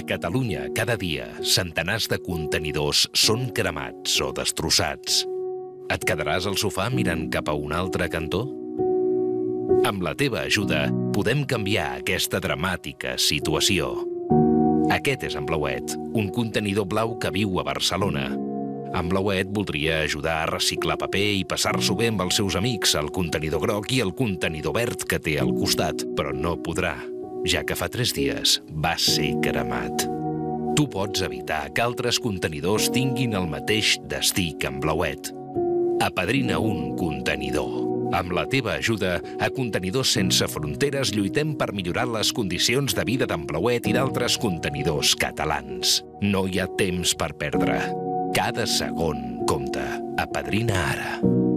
A Catalunya, cada dia, centenars de contenidors són cremats o destrossats. Et quedaràs al sofà mirant cap a un altre cantó? Amb la teva ajuda, podem canviar aquesta dramàtica situació. Aquest és en Blauet, un contenidor blau que viu a Barcelona. En Blauet voldria ajudar a reciclar paper i passar-s'ho bé amb els seus amics, el contenidor groc i el contenidor verd que té al costat, però no podrà ja que fa tres dies va ser cremat. Tu pots evitar que altres contenidors tinguin el mateix destí que en Blauet. Apadrina un contenidor. Amb la teva ajuda, a Contenidors Sense Fronteres lluitem per millorar les condicions de vida d'en Blauet i d'altres contenidors catalans. No hi ha temps per perdre. Cada segon compta. Apadrina ara.